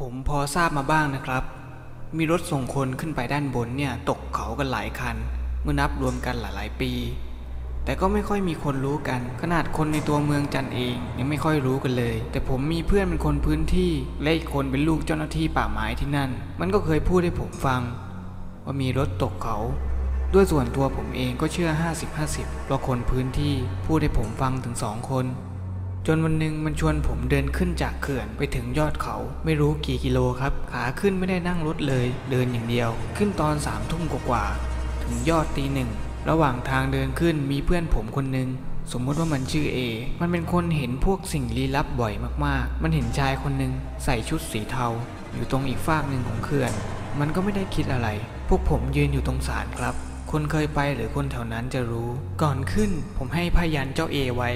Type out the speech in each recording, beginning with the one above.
ผมพอทราบมาบ้างนะครับ มีรถส่งคนขึ้นไปด้านบนเนี่ยตกเขากันหลายคัน เมื่อนับรวมกันหลายๆ ปี แต่ก็ไม่ค่อยมีคนรู้กัน ขนาดคนในตัวเมืองจันเองยังไม่ค่อยรู้กันเลย แต่ผมมีเพื่อนเป็นคนพื้นที่และอีกคนเป็นลูกเจ้าหน้าที่ป่าไม้ที่นั่น มันก็เคยพูดให้ผมฟัง ว่ามีรถตกเขา ด้วยส่วนตัวผมเองก็เชื่อ 50-50เพราะคนพื้นที่พูดให้ผมฟังถึงสองคน จนวันหนึ่งมันชวนผมเดินขึ้นจากเขื่อนไปถึงยอดเขาไม่รู้กี่กิโลครับ ขาขึ้นไม่ได้นั่งรถเลย เดินอย่างเดียว ขึ้นตอนสามทุ่มกว่าๆถึงยอดตีหนึ่งระหว่างทางเดินขึ้นมีเพื่อนผมคนหนึ่งสมมติว่ามันชื่อเอ มันเป็นคนเห็นพวกสิ่งลี้ลับบ่อยมากๆ มันเห็นชายคนหนึ่งใส่ชุดสีเทา อยู่ตรงอีกฟากหนึ่งของเขื่อน มันก็ไม่ได้คิดอะไร พวกผมยืนอยู่ตรงศาลครับ คนเคยไปหรือคนแถวนั้นจะรู้ ก่อนขึ้นผมให้พยันเจ้าเอไว้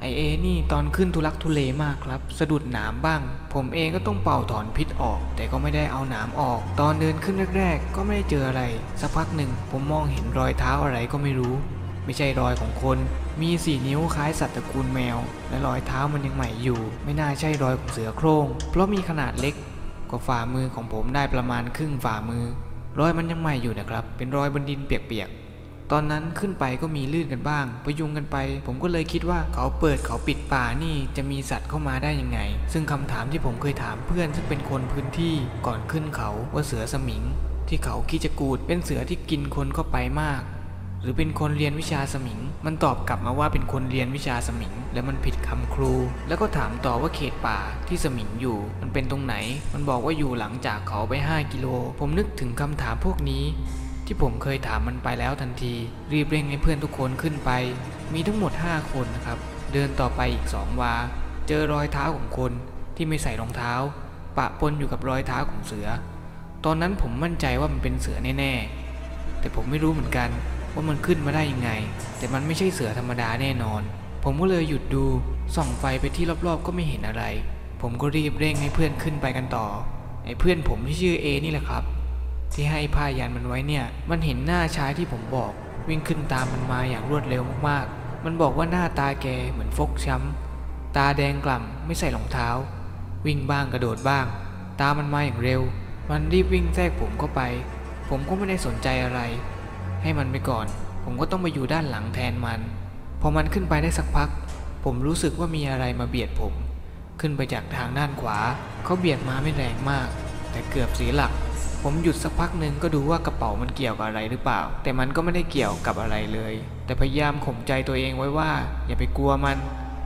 ไอเอนี่ตอนขึ้นทุลักทุเลมากครับ สะดุดหนามบ้าง ผมเองก็ต้องเป่าถอนพิษออก แต่ก็ไม่ได้เอาหนามออก ตอนเดินขึ้นแรก ๆ ก็ไม่ได้เจออะไร สักพักหนึ่งผมมองเห็นรอยเท้าอะไรก็ไม่รู้ ไม่ใช่รอยของคน มีสี่นิ้วคล้ายสัตว์ตระกูลแมว และรอยเท้ามันยังใหม่อยู่ ไม่น่าใช่รอยของเสือโคร่งเพราะมีขนาดเล็กกว่าฝ่ามือของผมได้ประมาณครึ่งฝ่ามือ รอยมันยังใหม่อยู่นะครับ เป็นรอยบนดินเปียกๆ ตอนนั้นขึ้นไปก็มีลื่นกันบ้างประยุงกันไป ผมก็เลยคิดว่าเขาเปิดเขาปิดป่านี่จะมีสัตว์เข้ามาได้ยังไง ซึ่งคำถามที่ผมเคยถามเพื่อนซึ่งเป็นคนพื้นที่ก่อนขึ้นเขาว่าเสือสมิง ที่เขาคิจกูดเป็นเสือที่กินคนเข้าไปมากหรือเป็นคนเรียนวิชาสมิง มันตอบกลับมาว่าเป็นคนเรียนวิชาสมิง แล้วมันผิดคำครู แล้วก็ถามต่อว่าเขตป่าที่สมิงอยู่ มันเป็นตรงไหน มันบอกว่าอยู่หลังจากเขาไป 5 กิโล ผมนึกถึงคำถามพวกนี้ ที่ผมเคยถามมันไปแล้วทันที รีบเร่งให้เพื่อนทุกคนขึ้นไป มีทั้งหมด 5 คนนะครับ เดินต่อไปอีก2วา เจอรอยเท้าของคนที่ไม่ใส่รองเท้า ปะปนอยู่กับรอยเท้าของเสือ ตอนนั้นผมมั่นใจว่ามันเป็นเสือแน่ๆ แต่ผมไม่รู้เหมือนกันว่ามันขึ้นมาได้ยังไง แต่มันไม่ใช่เสือธรรมดาแน่นอน ผมก็เลยหยุดดูส่องไฟไปที่รอบๆ ก็ไม่เห็นอะไร ผมก็รีบเร่งให้เพื่อนขึ้นไปกันต่อไอ้เพื่อนผมที่ชื่อเอนี่แหละครับ ที่ให้ผ้ายันมันไว้เนี่ย มันเห็นหน้าชายที่ผมบอก วิ่งขึ้นตามมันมาอย่างรวดเร็วมากๆ มันบอกว่าหน้าตาแกเหมือนฟกช้ำ ตาแดงกล่ำไม่ใส่รองเท้า วิ่งบ้างกระโดดบ้าง ตามมันมาอย่างเร็ว มันรีบวิ่งแทรกผมเข้าไป ผมก็ไม่ได้สนใจอะไร ให้มันไปก่อน ผมก็ต้องไปอยู่ด้านหลังแทนมัน พอมันขึ้นไปได้สักพัก ผมรู้สึกว่ามีอะไรมาเบียดผม ขึ้นไปจากทางด้านขวา เขาเบียดมาไม่แรงมาก แต่เกือบเสียหลัก ผมหยุดสักพักหนึ่งก็ดูว่ากระเป๋ามันเกี่ยวกับอะไรหรือเปล่า แต่มันก็ไม่ได้เกี่ยวกับอะไรเลย แต่พยายามข่มใจตัวเองไว้ว่า อย่าไปกลัวมัน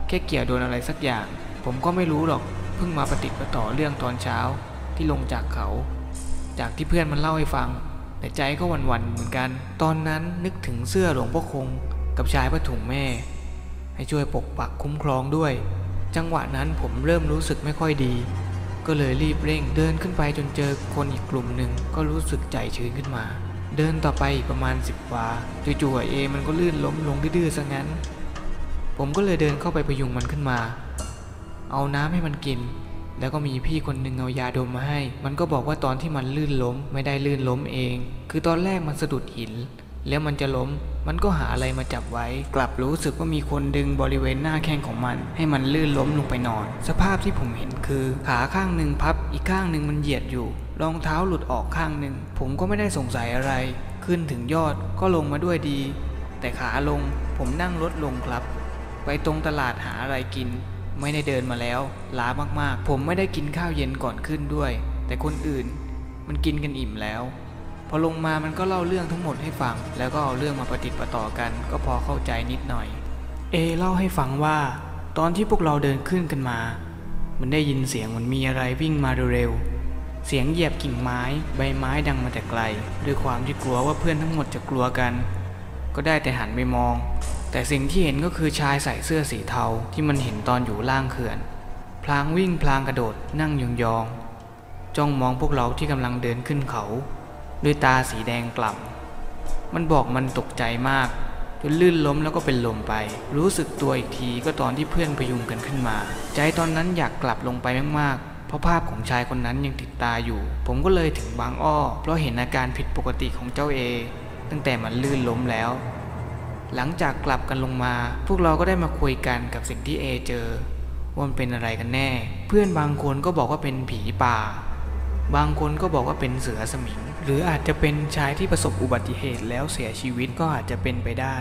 แค่เกี่ยวโดนอะไรสักอย่าง ผมก็ไม่รู้หรอก เพิ่งมาปฏิดปต่อเรื่องตอนเช้าที่ลงจากเขา จากที่เพื่อนมันเล่าให้ฟัง แต่ใจก็หวันๆเหมือนกัน ตอนนั้นนึกถึงเสื้อหลวงพ่อคง กับชายผ้าถุงแม่ ให้ช่วยปกปักคุ้มครองด้วย จังหวะนั้นผมเริ่มรู้สึกไม่ค่อยดี ก็เลยรีบเร่งเดินขึ้นไปจนเจอคนอีกกลุ่มหนึ่งก็รู้สึกใจชื้นขึ้นมา เดินต่อไปอีกประมาณสิบวาจู่ๆเอมันก็ลื่นล้มลงดื้อๆซะงั้น ผมก็เลยเดินเข้าไปพยุงมันขึ้นมา เอาน้ำให้มันกิน แล้วก็มีพี่คนหนึ่งเอายาดมมาให้ มันก็บอกว่าตอนที่มันลื่นล้มไม่ได้ลื่นล้มเอง คือตอนแรกมันสะดุดหิน แล้วมันจะล้ม มันก็หาอะไรมาจับไว้ กลับรู้สึกว่ามีคนดึงบริเวณหน้าแข้งของมัน ให้มันลื่นล้มลงไปนอน สภาพที่ผมเห็นคือขาข้างหนึ่งพับ อีกข้างหนึ่งมันเหยียดอยู่ รองเท้าหลุดออกข้างหนึ่ง ผมก็ไม่ได้สงสัยอะไร ขึ้นถึงยอดก็ลงมาด้วยดี แต่ขาลงผมนั่งรถลงครับ ไปตรงตลาดหาอะไรกิน ไม่ได้เดินมาแล้ว ล้ามากๆ ผมไม่ได้กินข้าวเย็นก่อนขึ้นด้วย แต่คนอื่น มันกินกันอิ่มแล้ว พอลงมามันก็เล่าเรื่องทั้งหมดให้ฟัง แล้วก็เอาเรื่องมาประติดประต่อกัน ก็พอเข้าใจนิดหน่อย เอเล่าให้ฟังว่า ตอนที่พวกเราเดินขึ้นกันมา มันได้ยินเสียงเหมือนมีอะไรวิ่งมาเร็วๆเสียงเหยียบกิ่งไม้ ใบไม้ดังมาแต่ไกล ด้วยความที่กลัวว่าเพื่อนทั้งหมดจะกลัวกัน ก็ได้แต่หันไปมอง แต่สิ่งที่เห็นก็คือชายใส่เสื้อสีเทาที่มันเห็นตอนอยู่ล่างเขื่อน พลางวิ่งพลางกระโดดนั่งยองๆจ้องมองพวกเราที่กำลังเดินขึ้นเขา ด้วยตาสีแดงกล่ำมันบอกมันตกใจมาก จนลื่นล้มแล้วก็เป็นลมไป รู้สึกตัวอีกทีก็ตอนที่เพื่อนพยุงกันขึ้นมา ใจตอนนั้นอยากกลับลงไปมากๆ เพราะภาพของชายคนนั้นยังติดตาอยู่ ผมก็เลยถึงบางอ้อ เพราะเห็นอาการผิดปกติของเจ้าเอ ตั้งแต่มันลื่นล้มแล้ว หลังจากกลับกันลงมา พวกเราก็ได้มาคุยกันกับสิ่งที่เอเจอว่ามันเป็นอะไรกันแน่ เพื่อนบางคนก็บอกว่าเป็นผีป่า บางคนก็บอกว่าเป็นเสือสมิง หรืออาจจะเป็นชายที่ประสบอุบัติเหตุแล้วเสียชีวิตก็อาจจะเป็นไปได้